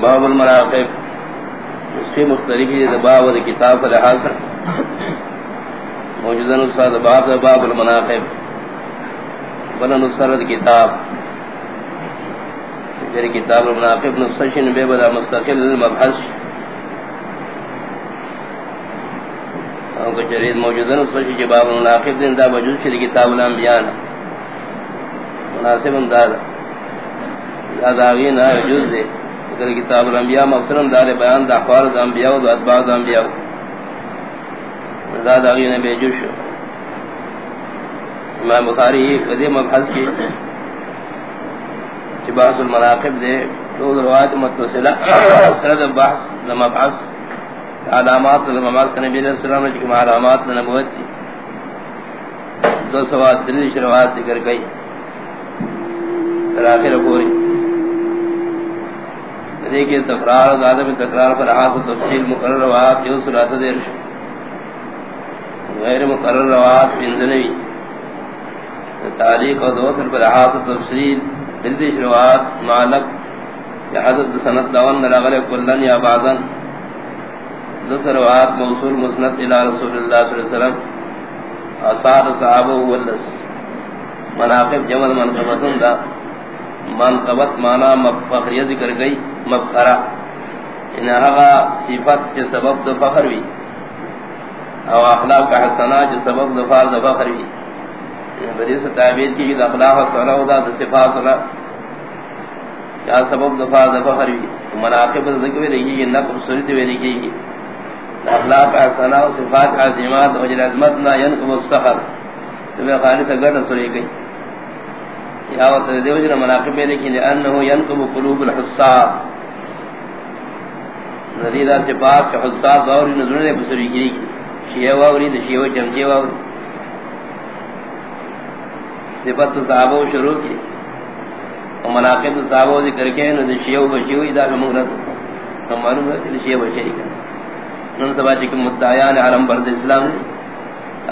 باب المراقب. اس کی مختلف ہے باب و کتاب کا لحاظ موجودہ نسخہ باب باب المناقب بنا نسخہ کتاب۔ جری کتاب المناقب نسخہ شن بے بدا مستقل مبحث اور جرید موجودہ نسخہ شن باب المناقب دین دا وجود شری کتاب الانبیاء مناسب انداز۔ دا غین جز دے۔ کہ کتاب الانبیاء مقصرم دار بیان دا احوال دا انبیاء و دا اتباع دا انبیاء. دا دا غین بے جوش. امام بخاری قدیم مبحث کی چی بحث المناقب دے دو روایت متصلہ سرد بحث دا مبحث، علامات دا مبحث نبی علیہ السلام نے جکم علامات دا نبوت تھی دو سوات دلیش روایت ذکر گئی تراخیر پوری یعنی دیکھیں تکرار زیادہ میں تکرار پر آس و تفصیل مقرر روایات جو سرات دیر غیر مقرر روایات پنزنوی تعلیق و دوسر پر آس و تفصیل دلدش روایات معلق یا حضرت سنت دون نلغل کلن یا بعضا۔ دوسر روایات موصول مسند الى رسول اللہ صلی اللہ علیہ وسلم۔ اصار صحابہ واللس مناقب جمل منقبتن دا۔ منقبت مانا مفخریہ ذکر گئی مفخرہ۔ انہا صفت کے سبب دو فخر بھی او اخلاق کا حسنہ جو سبب دو فار دو فخر بھی بدی سے تعبیر کی جو اخلاق حسنہ ہوتا دو صفات ہونا کیا سبب دو فار دو فخر بھی مناقب ذکر بھی لکھی گی نقب صورت بھی لکھی گی اخلاق حسنہ و صفات عظیمات و جل عظمتنا ینقب السخر۔ تو میں خالص اگر رسولی گئی یا وقت دیو مناقب میں لیکن ینقب قلوب نزیدہ سے پاک کے حصاب واوری شیعہ واوری دا شیعہ جمجی واوری صفت صحابہ شروع کی اور مناقب صحابہ ذکر کے نو دا شیعہ دا مغرد ہم معلوم ہے کہ شیعہ کا نن سبا چکم مدعیان عالم برد اسلام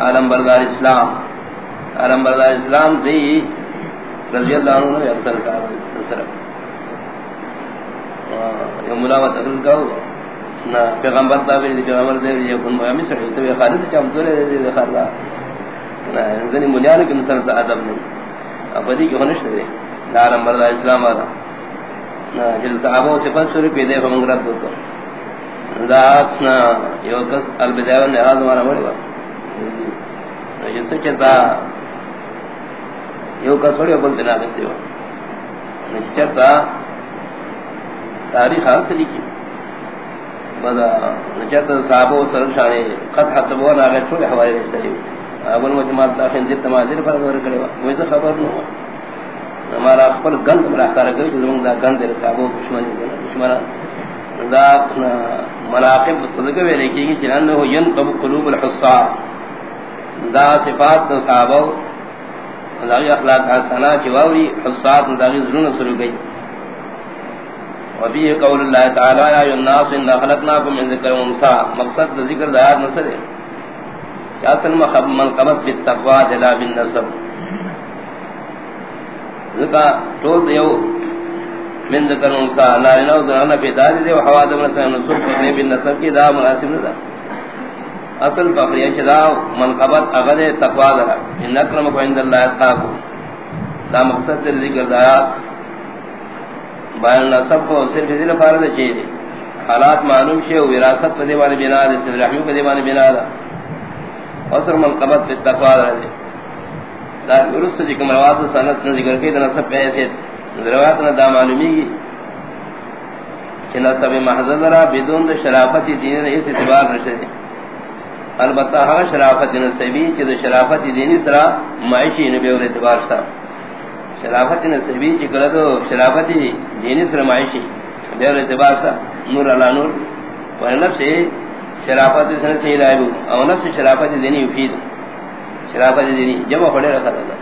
عالم بردار اسلام. عالم بردار اسلام دی رضی اللہ عنہ نے اکثر صاحب صرف ہاں، یہ ملاوت اگر کہو نہ، پیغمبر تا بھی پیغمبر دے یہ کن میں سے تو یہ خالد چم تو دے دے خلا نہ یعنی زنی ملیان کے انسان سے ادب نہیں۔ ابدی کہ ہنش دے؟ عالم مرد اسلام والا۔ نہ، جل صحابہ سے پس سورے پیدے ہم گرب دو تو۔ ذات نہ، یہ کس البدایہ نے حال ہمارا مڑا یہ سے چتا یو کا سوڑی بلتے نہ کرتے ہو۔ نچتا تاریخ حال سے لکھی بدا نچتا صحابہ سرم شانے قد حتبوا ناغیر چھوڑے حوالے رستے ہو اول مجموعات داخل دیر تمازیر پر دور کرے ہوا مجھے خبر نہ ہوا۔ ہمارا اخبر گند مراکارہ کرے جو زمان دا گند دیر صحابہ دشمنی دشمنہ دا مراقب تذکر لکھی گی چنانہو ینقب قلوب الحصار۔ دا صفات دا صحابہ داغی اخلاق حسنا چواوری حصات داغی ظلون سلو گئی وفیه قول اللہ تعالی یا الناس ان خلقناکم من ذکر ومسا مقصد ذکر دایات نصر ہے کہ اصل مخب چاسن منقبت بالتقوى دلا بالنصب ذکا طول دیو من ذکر انسا ومسا نارنا وزنانا پیداری دیو حوادم نصر نصر کرنے بالنصب کی دا مناسب نظر اصل فقریہ شدا منقبت اغد تقوی دارا ان اکرمکو عند اللہ اتقاکو دا مقصد تر ذکر دایات بیان نصب کو صرف ذل فارد چیئے حالات معلوم شے و وراثت پہ دیوان بنا دے صدر رحمی پہ دیوان بنا دا۔ اصل منقبت پہ تقوی دارا دے دا ارس جکم روات سنت ذکر کے دا نصب پہ ایسے۔ روات دا معلومی گی کہ نصب محضر دارا بدون دا شرافتی دین اس اعتبار رشتے۔ دے البتہ ہا شرافت نسبی کہ شرافت دینی سرا معاشی نبی اور اعتبار تھا شرافت نسبی کہ کلا تو شرافت دینی سرا معاشی بے اور اعتبار تھا نور علی نور. اور نفس شرافت سن سے لائب اور نفس شرافت دینی یفید شرافت دینی جب پڑے رکھا تھا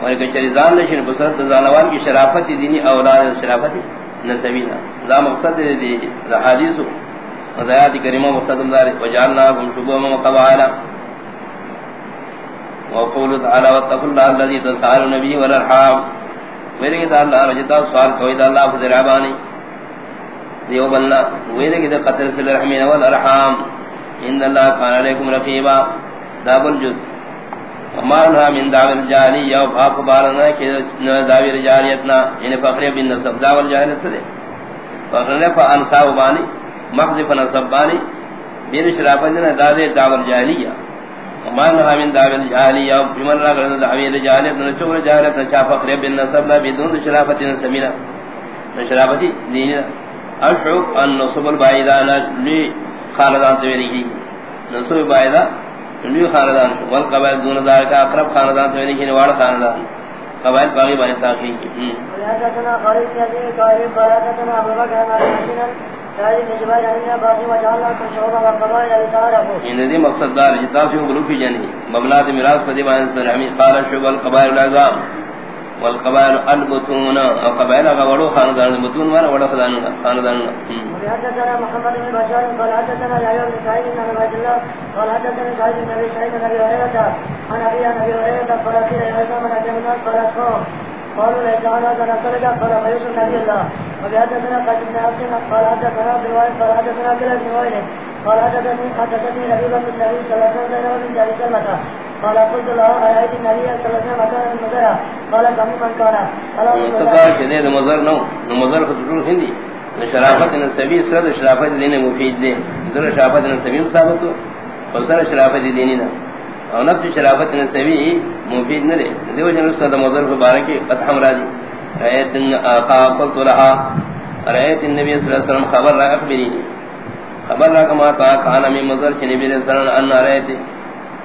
اور کہ چریزان نشین بسرت زانوان کی شرافت دینی اولاد شرافت نسبی نا ذا مقصد دی حدیث وزیاد کریمہ مصدم ذالک وجعلناکم شبوما وقبائلا وقول تعالی واتقوا اللہ الذي تسال نبی والارحام میرے کہ اللہ رجتا سوال کوئی دا اللہ فضل عبانی دیو بلنا ویدے کہ قتل سل رحمین والارحام ان اللہ کان علیکم رقیبا داب الجز. ومانها من دعوی الجاہلی یا فاق بارنا کہ دعوی الجاہلیتنا یعنی فقر بن نصب دعوی الجاہلیت سے دے فقرنے فا انصاب بانی مخذف نصب بانی بین شرافت دینا دعوی دعوی الجاہلیہ ومانها من دعوی الجاہلیہ بمن را کرنا دعوی الجاہلیت نچوک الجاہلیت نچا فقر بن نصب لا بدون شرافت نسمینا شرافتی دینی اشعب ان نصب البائدان لی خاندان تویری یعنی کی۔ نصب البائدان لی خاندان۔ والقبائل دون دار کا اقرب خاندان تویری یعنی کی نوار خاندان۔ قبائل باقی بانی تاقی ان دی مقصد دار جتا سے گروپی جانی مبلغ میراث پدی بان سلمی قال شعب القبائل العظام والقبائل البتون او قبائل غورو خاندان بتون وانا وڑا خاندان خاندان۔ حدثنا محمد بن بشار قال حدثنا يحيى بن سعيد بن عبد الله قال حدثنا سعيد بن ابي سعيد بن ابي هريره عن ابي عن ابي هريره قال في هذا من الجنه قال قالوا ليس على هذا نخرج قال فيوسف نبي الله وبحدثنا قاسم بن حسين قال حدثنا ابن وائل قال حدثنا بلال بن وائل قال حدثني حدثني نبي بن النبي صلى الله عليه وسلم من ذلك المتى قال قلت له ارايت النبي صلى الله عليه وسلم كان من مزرع قال كم من كان قال مصطفى شديد مزر نو مزر خطر هندي شرافت شرافت دین مفید دے۔ ذرا شرافت ثابت فسر شرافت دینی نہ اور نفس شرافت مفید نہ دے دیو جن سرد مزر مبارک فتح مرادی رایت آقا قلت لها رایت النبی صلی اللہ علیہ وسلم خبر را اخبرینی خبر را کما تا من مزر چھ نبی صلی اللہ علیہ وسلم ان رایت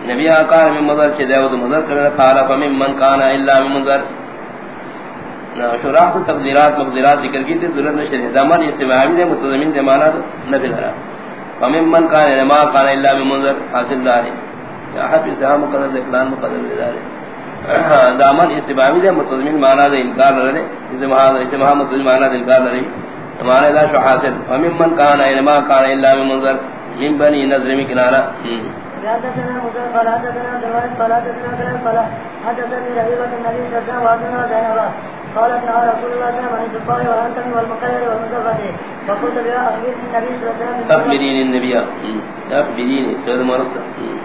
نبی آقا من مزر چھ دیو مزر کرنا قال، فمن من کانا الا من مزر شراح سے تقدیرات مقدرات ذکر کی تھی، ضرورت نشر زمان استماعی دے متضمین دے مانا دے نفی دارا فمن من کان لما کان الا بمنظر حاصل دارے یا حد اسحام مقدر دے فلان مقدر دے دارے دامن استماعی دے متضمن مانا دے، انکار لرے استماع متضمن مانا دے، انکار لرے مانا دا شو حاصل۔ فمن من کان لما کان الا منظر۔ من بنی نظر میں کنارا حدثنا مزر قال حدثنا دروان قال حدثنا كلام قال حدثني ربيبة النبي صلى الله عليه وسلم قالت نهى رسول الله صلى الله عليه وسلم والهنتم والمقير والمزفة. فقلت بها أخبرني النبي صلى الله عليه وسلم أخبريني النبي. أخبريني. سيد مرسى.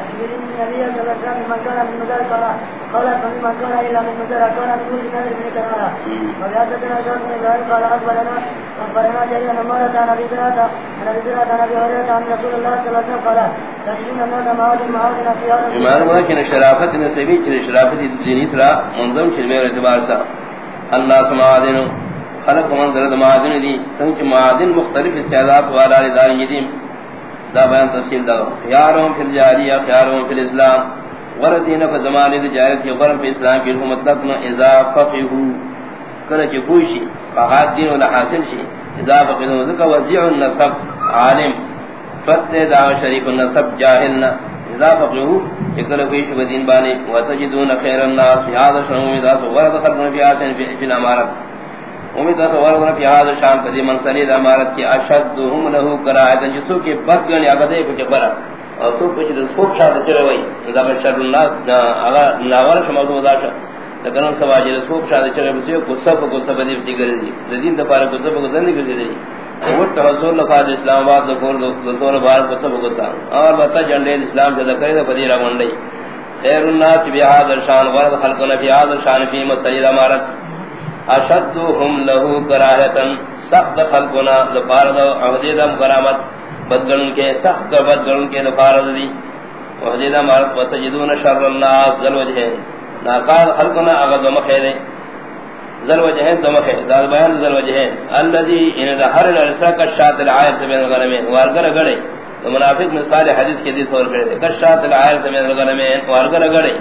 أخبرني النبي صلى الله عليه وسلم من كان من مزار قال قالت فمن من كان إلا من مزار كان من كل نذر من كنارا وبحدثنا شعر بن إبراهيم قال أخبرنا أخبرنا جرير بن مرة عن أبي زرعة عن أبي زرعة عن أبي هريرة عن رسول الله صلى الله عليه وسلم قال تجدون الناس معاذ معاذ في هذا معلوم ہے کہ شرافت نسبی شرافت دینی سرا منظم شرمے اعتبار سے اللہ سمادن خلق منظر معادن دی سنچ معادن مختلف استعداد والا دار یدیم دا بیان تفصیل دا۔ خیاروں فی الجاریہ، خیاروں فی الاسلام۔ وردین فی زمانے دی جاہلیت کی غرب اسلام کی حکومت تک اذا فقہو۔ کنا چی کوشی فقاد دین ولا حاصل شی۔ اذا فقہو ذکا وزیع النصب، عالم۔ فتح دا شریف النصب جاہلنا اذا فقہو اکر کوئی شب دین بانے، وتجدون خیر الناس فی هذا شان امید اس ورد خلقنا فی آسن فی الامارت امید اس ورد فی هذا شان قدی من سلید امارت کی اشدهم له قرائتا جسو کے بد گنی اگدے کچھ برا اور تو کچھ دس خوب شاد چلے وئی. اذا بشر الناس اغا ناول شما تو ذات لیکن ان سواج خوب شاد چلے بس کو سب کو سب دی ذکر دی دین دپارے کو سب کو زندگی دی وہ تحضر لفاظ اسلام آباد دکور دکور بار کو سب گتا اور بتا جنڈے اسلام جدا کرے تو بدی رمنڈی خیر الناس بهذا الشان ورد خلقنا في هذا الشان في مسجد امارت۔ اشدهم له كراهه سخت خلقنا لفارد عهدهم کرامت۔ بدگن کے، سخت بدگن کے لفارد دی۔ وحدید امارت وتجدون شر الناس، ذل وجه ناقال خلقنا اغض مخیدے ذل وجہین دو مکھے ذال بیان ذل وجہین الذي ان ظهر الرسا كشات العائل من الغنم وارگر گڑے۔ تو منافق مثال حدیث کے دی طور کرے کشات العائل من الغنم وارگر گڑے۔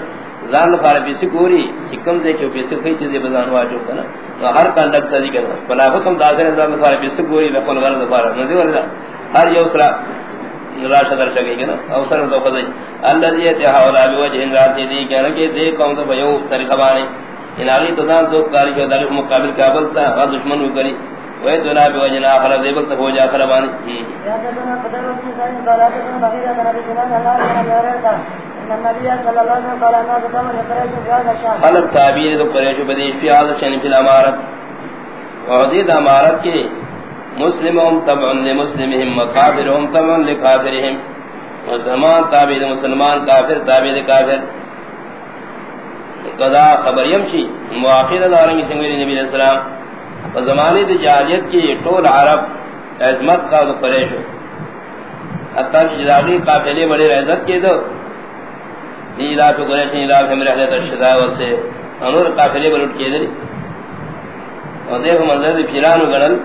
زان فار بیسی کوری حکم دے کہ بیسی کئی چیزیں بزان واجو کنا تو ہر کنڈک تدی جی کنا منافق ہم داخل زان فار بیسی کوری لقل غرض فار ندی وردا ہر یوسرا راشد در شگی کنا اوسر دو خدای الذي يتحول بوجه ذات دی کنا کہ دے قوم تو بیو طریقہ بانے انہی تو دان دوست کاری کے دل مقابل کابل تھا اور دشمن کو کری۔ وہ تو نہ بھی وجنا اخر دے وقت ہو جا کر بانی۔ خلق تابعین تو قریش بدی فی هذا الشان فی الامارت۔ وحدید امارت کے مسلمهم تبع لمسلمهم وكافرهم تبع لكافرهم مسلمان تابع مسلمان کافر تابع کافر۔ قضا خبر یمشی مواخیر دارنگی سنگویلی نبی علیہ السلام. و زمانی دی جاہلیت کی طول عرب عظمت کا دو قریش حتی جداغی قافلی بڑی عزت کی دو. نیلا پی قریش نیلا پی ہم رحلت الشداء واسے انور قافلی بڑی کی دلی. اور دیکھو منظر دی پیرانو گنل.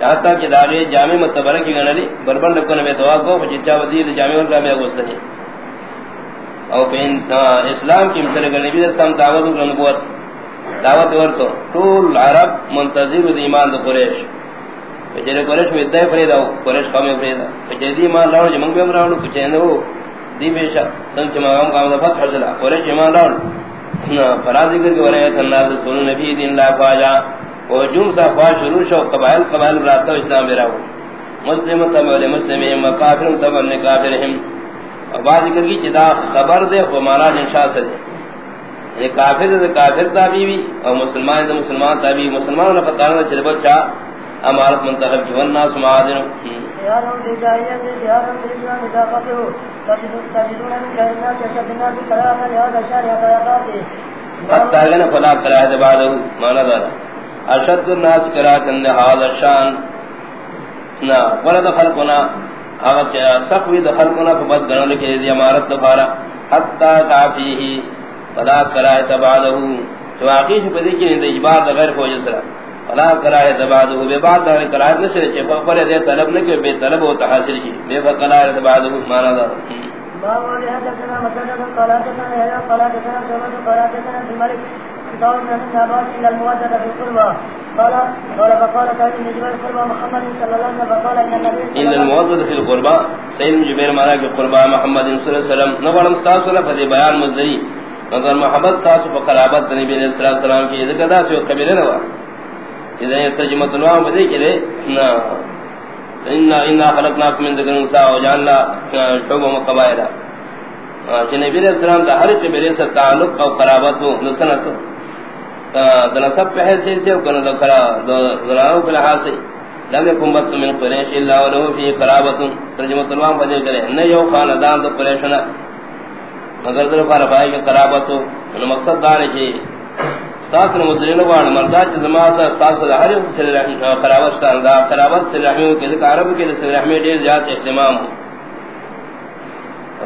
چاہتا کہ داغی جامع متبرہ کی گنلی بربن رکھنے میں دعا کو چچا وزیر جامع ورکا میں گوستنی او پین اسلام کی مثل اگر نبی اسلام دعوت و نبوت. دعوت ورکو طول عرب منتظر دی ایمان دو قریش. پچھلے قریش میں ادائی فریدا ہو قریش قومی فریدا پچھلے دی ایمان لاؤ جمنگ بیم راؤ پچھلے اندو دی بیشا تن چماغم قام دا فتح حضلا قریش ایمان لاؤ فرا ذکر کے ورہیت اللہ سنو نبی دین اللہ خواجہ و جم سا خواہ شروع شو قبائل قبائل براتا اسلام براؤ مسلم تبع لمسلمهم وکافر تبع لکافرهم اور بعد ذکر کی جدا خبر دے وہ مانا انشاء سے دے۔ یہ کافر دے کافر تابی بھی اور مسلمان دے مسلمان تابی مسلمان نے پتہ نہ چلے بچا امارت منتخب کی ورنہ سماعدن خيارهم بجاهية خيارهم بالإسلام إذا قتلوا تجدون من خير الناس يشد الناس كراهة لهذا الشهر يتيقاته حتى اغنى فلا كراهة بعده مانا دارا اشد الناس كراهة لهذا الشان نا ولد خلقنا۔ اگر سخوی دخل کنا فبد گنل کے دی امارت دفارا حتی تعفیہی فلا کرائت بعدہو تو عقیش پدی کی اندہ اجبار غیر فوج سرا فلا کرائت بعدہو بے بعد دار کرائت نسر چے فقر دے طلب نکے بے طلب ہوتا حاصل کی بے فقرائت بعدہو مانا دار باب ولهدتنا مسجد قلاتنا يا قلاتنا سومد قلاتنا في الملك كتاب من في القربة. قال قال فقال جبير قربة محمد صلى الله عليه وسلم فقال إن النبي ان الموجد في القربة سيد بن جبير مانا کہ قربة محمد صلى الله عليه وسلم. نبرم ستاسولا فدی بیان مزدری مگر محبت ستاسو فقرابت نبی علیہ السلام کی ذکر دا سوی قبیلے نوا اذا ترجمت نوام بدے کلے انا خلقناكم من ذكر انثى وجعلنا شعوبا وقبائل کہ نبی علیہ السلام دا ہر قبیلے سے تعلق اور قرابت ہو نسنت دنسب پہ حیثیت سے وکنا ذکرہ ذراؤں کے لحاظ سے۔ لم يكن بط من قریش الا ولو فی قرابت ترجمہ تلوان بدے کرے۔ نہ یو خاندان تو قریشنا مگر در پر بھائی کی قرابت ہو۔ مقصد دار ہے استاس نے مزرین وان مردا چ زما سا استاس ہر سے رحم قرابت دا قرابت سے رحمی کے عرب کے سے رحمی دے زیادہ اہتمام ہو۔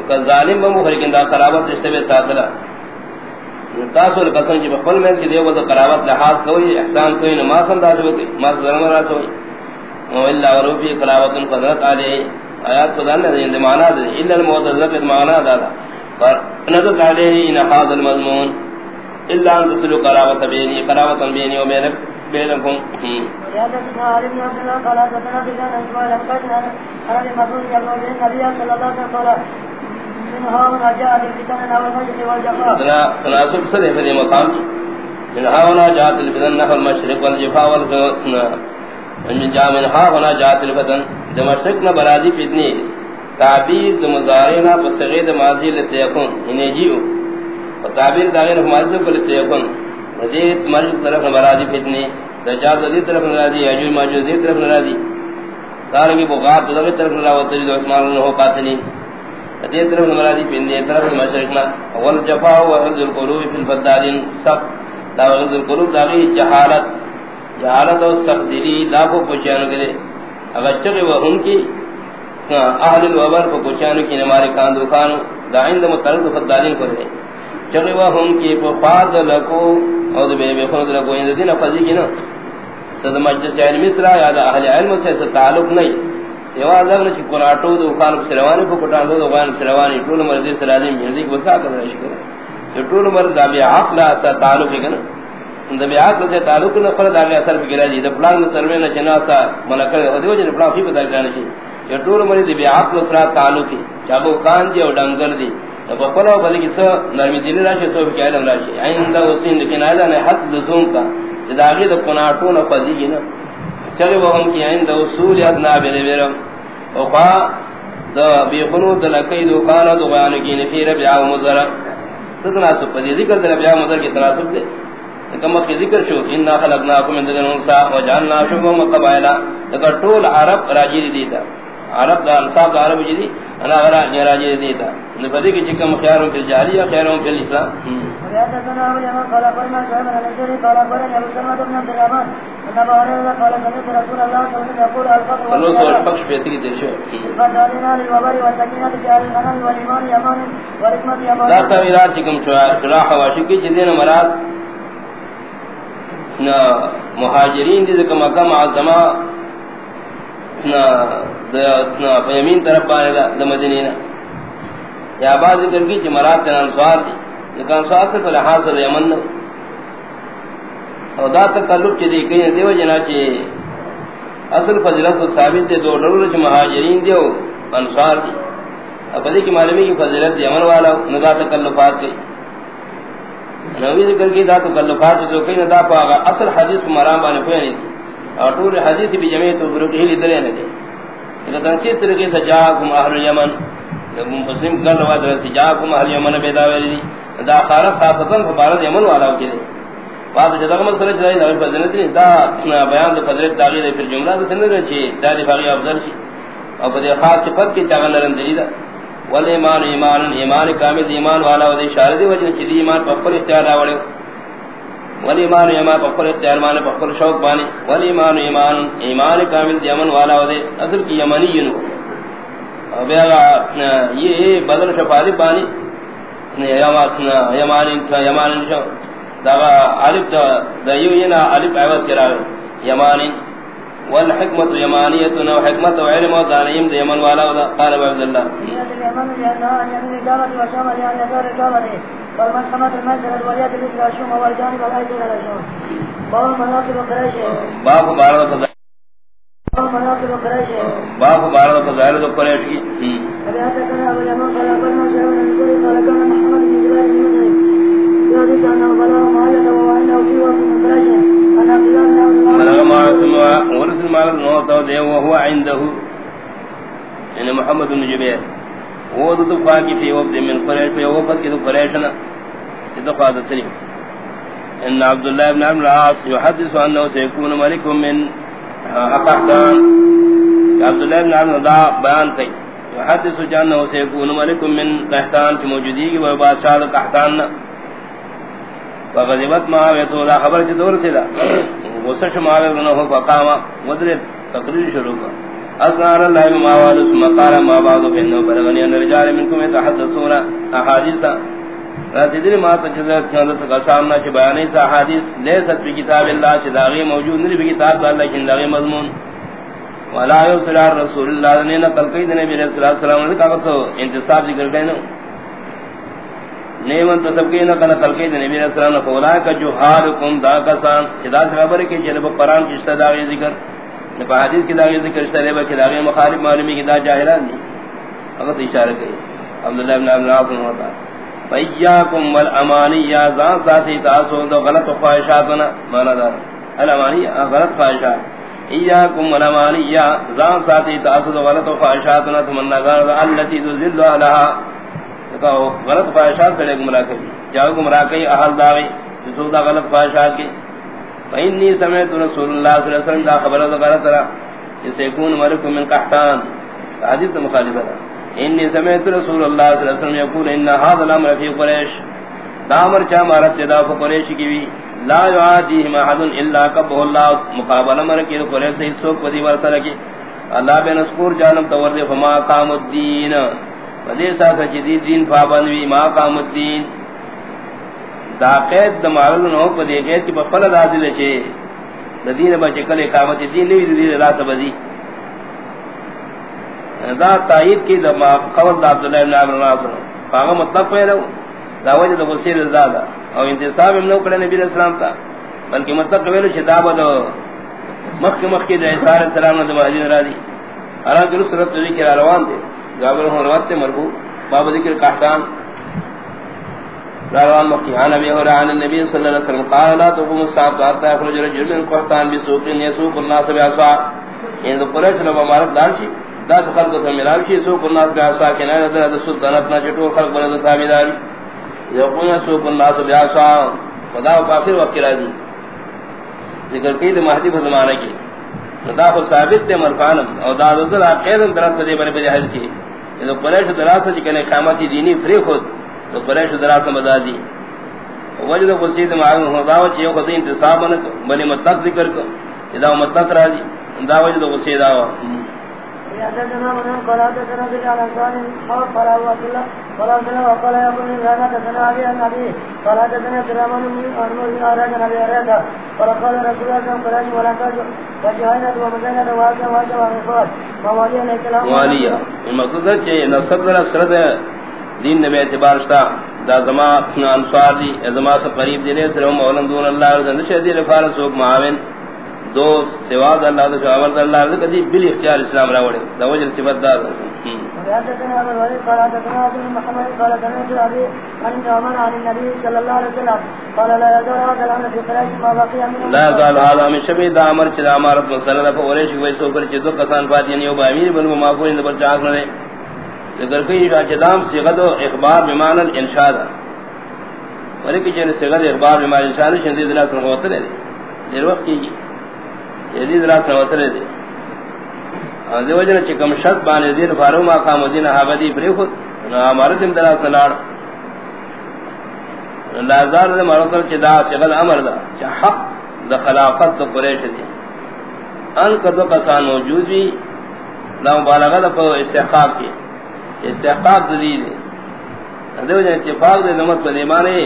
کہ ظالم بمو ہر قرابت رشتے میں ساتلا تاسو له قسم جی بخل میں کہ دیو قرابت لحاظ کوئی احسان کوئی نماز انداز ہوئی ما ظلم راس ہوئی و الا وروفی قرابت فضلت علیہ آیات کو دانا دے معنی دے الا الموتذب معنی دادا پر نظر علیہ ان حاضر المضمون. الا ان تصلوا قرابت بینی قرابت بینی و بینک بینکم. ويحدثنا علي بن عبد الله قال حدثنا بن اسماعيل قال انا لمسعود يقول النبي صلى الله عليه وسلم تناسب سرے فدی مقام من هاونا جات الفتن نحو المشرق والجفا والفتن جا من هاونا جات الفتن. دمشرق نبرازی فتنی تعبیر دمزارنا پسغید ماضی لتیقن انہیں جیو و تعبیر داغیر ماضی لتیقن نزید مرجل طرف نبرازی فتنی دجال دی طرف نرازی یجوی ماجوز دی طرف نرازی دارنگی بغار دغی طرف نراوتری دو اسمان انہو قاتلین دے طرف مرادی پین دے طرف مشرقنا اول جفا و غز القلوب فی الفدادین سب دا غز القلوب دا غی جہالت جہالت و سخت دلی، دا کو پوچھانو کے اگر چگے وہ ان کی اہل الوبر کو پوچھانو کی نمارے کان دکانو دا عند مطلب فدادین کو دے۔ چگے وہ ان کی فاد لکو او بے بے خود لکو اند دین فضی کی نا۔ صد مجلس علم مصر یا اہل علم سے تعلق نہیں۔ سوا زغن چ قراٹو دو خان سروانی کو کٹان دو غان سروانی ټول مرضی سلازم یعنی کو سا کر شکر یہ ټول مرض دا بیا عقل اسا تعلق ہے نا اند بیا عقل سے تعلق نہ پر دا بیا اثر بگڑا دی دا پلان سروے نہ چنا سا منکر ہو دیو جن پلا فی بتا جان شی یہ ټول مرض بیا عقل سرا تعلق ہے چابو کان دی او ڈنگر دی. تو بپلو بلی کس نرمی دل راشی، سو کیا علم راشی. عند وسین لیکن ایدا نے حد لزوم کا. جداغی دا قناٹو نہ فضی نا. چلے وہ ہم کی عند اصول ادنا بے بیرم. اوقا دا بی خنود لکی دو کانا دو غیان کی نفی نفیر بیعو مزر تناسب پا دی ذکر در بیعو مزر کی تناسب دے. کما کہ ذکر شو ان خلقناکم من ذکر انسا وجعلنا شعوبا وقبائل ذکر طول عرب راجی دیتا. عرب دا انصاب دا عرب جی جدی انا غرا جی راجی دیتا. نفدی کی چکم خیاروں فی الجاہلیہ، خیاروں فی الاسلام. ابو قال شعيب بن قال ابو سلمة بن عبد الرحمن ان هريره قال سمعت رسول الله صلى الله عليه وسلم يقول الفقر فدارنا والسكينة في اهل الغنم والايمان يمان يمان لا مراد نا مہاجرین دی نا یمین طرف بانے دا, مدینینا یا بعض ذکر کی چی مراد تین انسوار دی زکا انسوار سے پہلے حاصل یمن نو. او دا تکلب چی دی کئی دیو جنا چی اصل فضلت و ثابت دی دو ڈرول چی مہاجرین دیو انسوار دی. اب دی کی معلومی کی فضلت یمن والا ندا تکلفات کی نوی ذکر کی دا تکلفات جو کئی ندا پاگا اصل حدیث مرام بانے کوئی نہیں تھی اور طول حدیث بھی جمعیت و بروکی ہی لدرے نہیں تھی لیکن تنسیت طریقے سے جاکم اہل یمن. مسلم کل روایت رسی جاکم اہل یمن بیداویلی دی. دا خارت خاصتاً فبارت یمن والا ہوکی دی. بعد جدا قمت صلی اللہ علیہ وسلم دا بیان دا فضلت داغی دا پھر جملہ دا سنر چی دا دفاقی افضل چی. اور پدی خاص صفت کی چاگل نرندری دا. والایمان ایمان ایمان کامل ایمان والا ودی اشارہ دی وجہ چدی ایمان پر اختیار آوڑے والایمان ایمان پر اختیار مانے پر شوق بانی والایمان ایمان ایمان کامل دی ایمان والا ودی اصل کی یمنی ینو نو بیا یہ بدل شفاری بانی. یمان یمان شو. دا الف دا یو ینا الف عوض کرا یمانی. والحکمت یمانیت و حکمت و علم و دانیم دی یمن والا ودا قال ابو عبداللہ. باب بارد فضائل. باب بارد فضائل قریش کی. ابی حتی کنا ابو یمان قال اقبرنا شعبنا نزوری قال کنا محمد بن يحدث عنه بلغ معلق في وقت من قريشه انا بلغ معلق ورسل معلق نوطا دے وهو عنده یعنی محمد بن جبیر، وہ دو فاقی فی وقت من قریش فی وقت کی دو قریشنا دو قادت تریم ان عبداللہ بن عمر العاص يحدث عنه سيكون ملك من قحطان عبداللہ بن عمر دا بیان کئی يحدث عنه سيكون ملك من قحطان کی موجودی کی بادشاہ قحطان فغضبت معاویہ تو دا خبر چی دور سے دا غصش معاویہ انہو فقاما ودرت تقریر شروع کر اصنار اللہ بماوال اسم قارا ما بعضو فینو برغنی ان رجال منکم اتحدثون احادیثا راتی دلی ما تجزت کندس کا سامنا چی بیانی سا حادیث لیست بی کتاب اللہ چی داغی موجود نری بی کتاب دا اللہ کن داغی مضمون۔ ولا یو یوصل رسول اللہ نے نقل کئی نبی علیہ الصلوۃ والسلام۔ نے کہا انتصاب ذکر کرنے نیمن تسبقین کنا خلقی نبی علیہ السلام فولا کا جو حالکم دا کسان. ادا سے خبر کی جنب قران کی صدا ذکر نے حدیث کی دا ذکر سرے با کہ دا مخالف معلومی کی دا جاہلان دی۔ فقط اشارہ کی عبداللہ بن عبد العاص ہوتا فیاکم والامانیہ ذا ساتھی تاسو دو غلط خواہشاتنا مانا دار۔ الامانیہ غلط خواہشات ایاکم والامانیہ ذا ساتھی تاسو دو غلط خواہشاتنا تمنا گار اللتی ذل لها غلط خواہشات سے گمراہ کری جاؤ گمراہ کئی اہل داوی۔ جو دا غلط خواہشات کی۔ فإني سمعت رسول الله صلى الله عليه وسلم دا خبر دا غلط رہا جسے يكون ملك من قحطان۔ حدیث مخالفہ دا انی سمعت رسول الله صلى الله عليه وسلم يقول ان هذا الامر في قريش۔ دامر چا مارت دا قریش کی بھی۔ لا يعاديهم احد الا قبه الله مقابل امر کی قریش سے سو پدی ورسل کی اللہ بے نسکور جانم تور دے۔ فما قام الدین۔ ودی ساتھ جدید دین پابند وی ما قام الدین دا قید د معلن نو پدی قید کی بفل دادل چے د دین بچ کل اقامت دین نی دی لا سبزی دا تایید کی د ما قول عبد الله بن عمرو ناصر هغه مطلب پیرو دا وجه د وسیل زادا او انتصاب نو کړه نبی رسول تا بلکہ مطلب ویلو چې دا بده مخ مخ کی د عیسی علیہ السلام د مهاجر را دي ارا ګرو سورت ذکر روان دي جابر ہوں روایت مربو باب ذکر قحطان روان مقیان ابی اور عن النبی صلی اللہ علیہ وسلم، قال لا تقوم الساعه حتى يخرج رجل من قحطان بسوق يسوق الناس بعصا. یعنی ان قريش لما مارت دارشی دا خلق کو ملال شی سوق الناس بعصا، کہ نہ در سلطنت نہ چٹو خلق بلد تابعداری یقون سوق الناس بعصا. خدا و آخر وقت راضی ذکر کی مہدی پر زمانہ کی. خدا کو ثابت تے مرفانم او داد ذل عقیدم درات دے بنے بجہل کی. یہ قریش دراسہ جی جکنے قامتی دینی فری خود تو قریش دراسہ مدا دی وجد قصید معلوم خدا و چیو خود انتصاب بنے مطلق ذکر کو اذا مطلق را دی دا وجد قصید آوا حدثنا من قال حدثنا بن الانصاري قال قال ابو قال وقال حدثنا ابي النبي قال حدثنا عبد الرحمن بن اراد النبي اراد قال قال رسول الله صلى الله عليه وسلم ولا تجد وجهنا ومزينا واسع واسع ومفاد موالي عليه السلام مواليا المقصود ہے کہ نسب ذرا سرد دین میں اعتبار شتا دا زما انصار دی زما سے قریب دی نے سر مولانا دون اللہ رضی شدی رفارس و معاون دو سوا اللہ دے عمل اللہ دے کدی بل اختیار اسلام راوڑے دا وجہ صفات دا حدثنا ابو الوليد قال حدثنا ابو محمد قال سمعت ابي عن عمر عن النبي صلى الله عليه وسلم قال لا يزال هذا الامر في قريش ما بقي من لا هذا من شبه دا امر چ امارت مسلہ فورش سو پر چ دو کسان بات یعنی او امیر بن معفو ان پر چاک نے ذکر کئی راجدام صیغت و اخبار بمعنى الانشاء ولکہ جن صیغت اخبار بمعنى الانشاء شدید اللہ سن ہوتا ہے دیر وقت کی یزید رات نوترے دے۔ دے وجہ چکم شرط بانے دین فارو ما مقام دین حبدی پری خود نو امارت امدرا سلاڑ لازار دے مرکل چدا شغل امر دا چا حق دا خلافت دا قریش دی. ان کدو قسان موجود بھی لا مبالغہ دا پو استحقاق کی استحقاق دی. دے دے وجہ اتفاق دے نمت پا دیمانے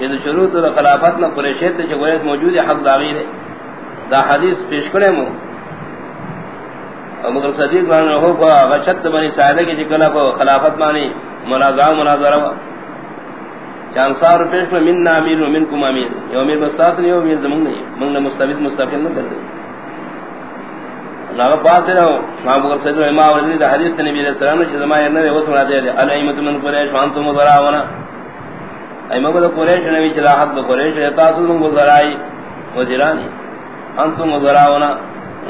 یہ شروع دا خلافت نا قریشیت دے چا قریش موجود حق داغی دے دا حدیث پیش کرے مو. مگر صدیق بن ہو کو غشت بنی سعیدہ کی جکلا کو خلافت مانی منازع مناظرہ چان سار پیش میں من امیر و منکم امیر. یو امیر مستاق نہیں یو امیر زمون نہیں من نے مستبد مستقل نہ کر دے نہ بات ہے ما مگر صدیق ما ورد دا حدیث نبی علیہ السلام نے زمانے نے وہ سنا دے الائمۃ من قریش وان وانتم ذراونا ایمہ کو قریش نبی چلا حد قریش تاسو من گزرائی وزیرانی انتم مزراونا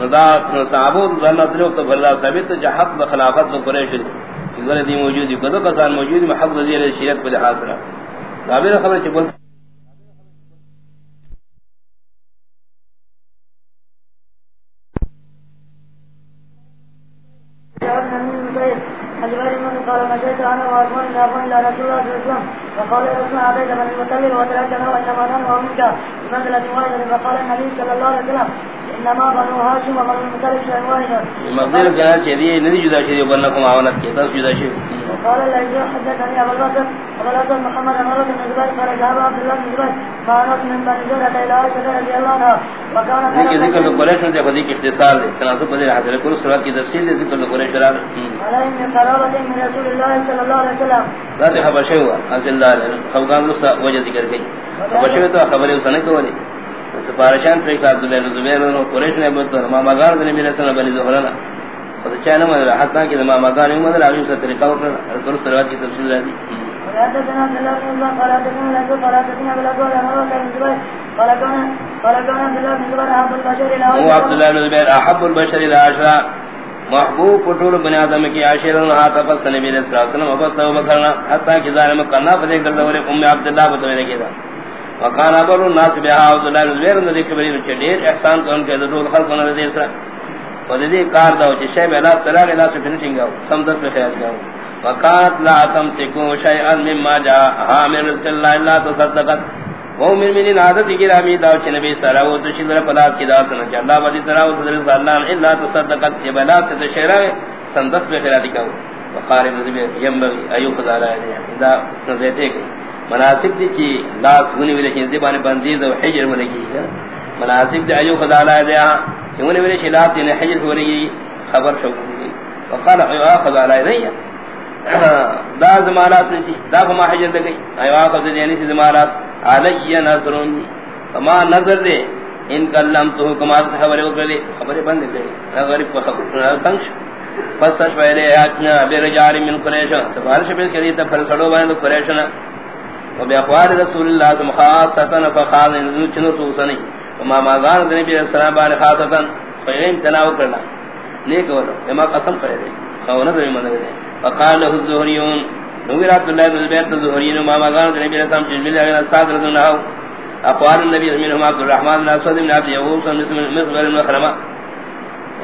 ندا صحابو ظن ادلو تو بھلا ثابت جہت بخلافت و قریش اگر دی موجود ہے کدو کسان موجود ہے محق رضی اللہ شریعت پر لحاظ رہا۔ ثابت خبر چکل قال مشيت انا وعثمان بن عفان الى رسول الله صلى الله عليه وسلم فقال رسول الله عليه من المطلب وتركنا وانما نحن ومنك بمنزله واحده فقال النبي صلى الله عليه وسلم انما بنو هاشم المطلب شيء واحد مقدر جدا شيء بنكم معاونت كي تاس جدا شيء وقال الذي حدثني ابو بكر ابو محمد امر بن زبير قال جاب عبد الله بن زبير فانس من بني زهره الى عائشه رضي الله عنها وكان ذكر ذكر قريش سے بدی کی اختصار ہے تناسب بدی حاضر کل سورۃ کی تفصیل ذکر علیہ من قرابت من رسول الله صلى الله عليه وسلم. ذات حبشہ ہوا اصل دار خوگان لسا وجہ ذکر گئی حبشہ تو خبر اس نے کولی سفارشان پر عبد الله بن زبیر اور قریش نے بتو ما مغار نے میرے سن بنی زہرنا اور چانا میں حتا کہ ما مغار نے مدر علی سے طریقہ اور کر سروات کی تفصیل ہے حدثنا عبد الله بن احب البشر الى عشرة محبوب پٹول بنی آدم کی عاشر انہا تفصل نبی علیہ السلام وفصل وبصرنا حتی کہ ظالم کرنا فدے کر دورے ام عبداللہ بتوینے کی دا۔ وکان ابر الناس بها عبد الله بن زبير نے خبر نے دیر احسان کون کے دول خلق نے دے سرا ودی کار دا چ شے بلا ترا لا سے فنشنگ او سمدت پہ خیال جاؤ وقات لا تم سکو شیئا مما جاء حامل رسول اللہ الا تصدقت. وہ من من عادت کی رامی دا چ نبی سرا وہ تو شندر پلاس کی دات نہ اللہ بدی ترا وہ صدر اللہ الا تصدقت. یہ بلا سے شیرا سمدت پہ خیال جاؤ وقال ابن ينبغي ايو خدا رہا ہے اذا نزیتے مناسب دی کی لاس ہونی ویلے چیز دی بانے بندیز و حجر ہونے کی مناسب دی ایو خدا لائے دیا ہونی ویلے چیز لاس دینے حجر ہونے کی خبر شکر دی وقال ایو خدا لائے دیا دا زمان زمالاس نسی دا فما حجر دے گئی ایو خدا دینے سی زمان زمالاس علی نظرون۔ فما نظر دے ان کلم تو حکمات سے خبریں اکر دے خبریں بند دے غریب کو خبر تنش فستش پہلے آتنا بے رجاری من قریشن سفارش پیس کے دیتا پھر سڑو بانے تو قریشن وبأخبار رسول الله خاصة فخاض نوچنو توسنی. وما مازان نبی علیہ السلام بار خاصة فإن تناو کرنا. نیک ولو اما قسم کرے دے. خونا دے من دے. فقال له الزهريون نویر عبد الله بن زبیر الزهريون ما مازان نبی علیہ السلام جن ملي اگر ساتھ رضو نہ اقوال النبی منهم عبد الرحمن بن اسود بن عبد يعقوب بن مسعود بن مخرمه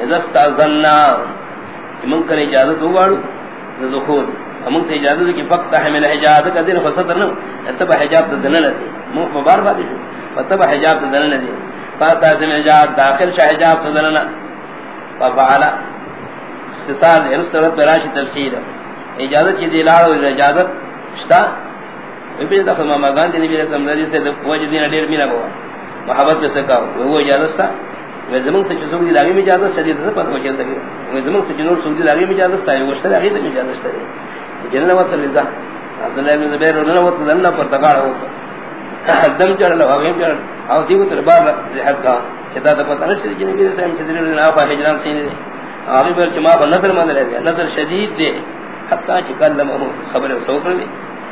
اذا استاذنا ممکن اجازت ہوگاڑو دخول ہم تے اجازت کی فقط حمل حجاب کا دن فسطر نو اتبع حجاب تدن نہ دی مو بار بار دی اتبع حجاب تدن نہ دی فاتا سے حجاب داخل شاہ حجاب تدن نہ ففعل استثال ارسلت براشی تفسیر۔ اجازت کی دلال و اجازت شتا۔ بھی دفعہ ماما گاندھی نے بھی رسم سے وجہ دین ڈیر مینا بوا۔ محبت سے سکا وہ اجازت تھا وہ زمین سے چوک دی لاگی میں اجازت شدید سے پتہ چل سکے وہ زمین سے جنور سوق دی لاگی میں اجازت تھا وہ شتا اگے میں اجازت تھا جنن وقت رضا عبداللہ بن زبیر رضی نے وقت دنا پر تگاڑ ہوتا دم چڑھ لو اگے چڑھ او دیو تر بار حق کا چتا تو پتہ نہیں کہ نبی سے ہم چدر نے اپ ہجران سین دے اگے پر جما پر نظر مان لے نظر شدید دے حتا چکلمہ خبر سوکر دی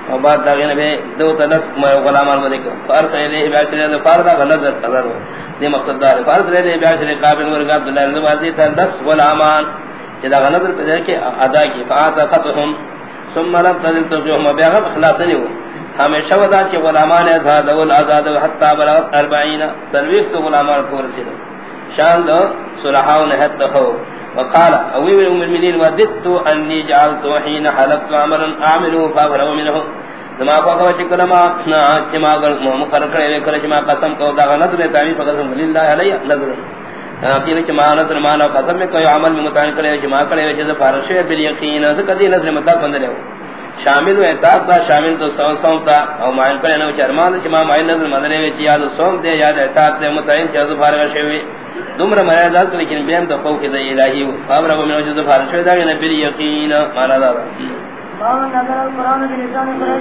اور بعد داغے نے دو تلس غلامان ودے کو فارس نے بیاشر نے فارس نظر قدر دے مقصد دار فارس نے بیاشر قابل ورغ عبداللہ بن زبیر تے دس غلامان جدا نظر پہ کہ ادا کی فاتا فتحهم ثم لم تزل تجوهم بيغض خلاص نہیں ہو۔ ہمیشہ ودا کہ غلامان آزاد و آزاد حتى بلغت 40 تلویف تو غلامان کو رسید۔ شان دو صلحاء نہت ہو وقال اوي من المؤمنين وددت اني جعلت حين حلفت عمرا اعمله فابره منه دما کو کہ چکنا ما اپنا جما گر مقرر کرے کرے جما قسم کو دا غلط نظر تعین قسم، لله علی نظر. اپنے کہ ما نظر مانا قسم میں کوئی عمل میں متعین کرے جما کرے جے فارش ہے بل یقین اس کدی نظر متا بند رہو شامل ہے تا تا شامل تو سو سو تا او مائن کرے نو چرمان جما مائن نظر مدرے وچ یاد سوم دے یاد ہے تا سے متعین چا فارغ شوی دمر مرے مراد لیکن بیم تو کو کہ الہی و خبر کو میں جو فارش ہے دا نبی یقین مانا دا قال نظر القران بلسان قريش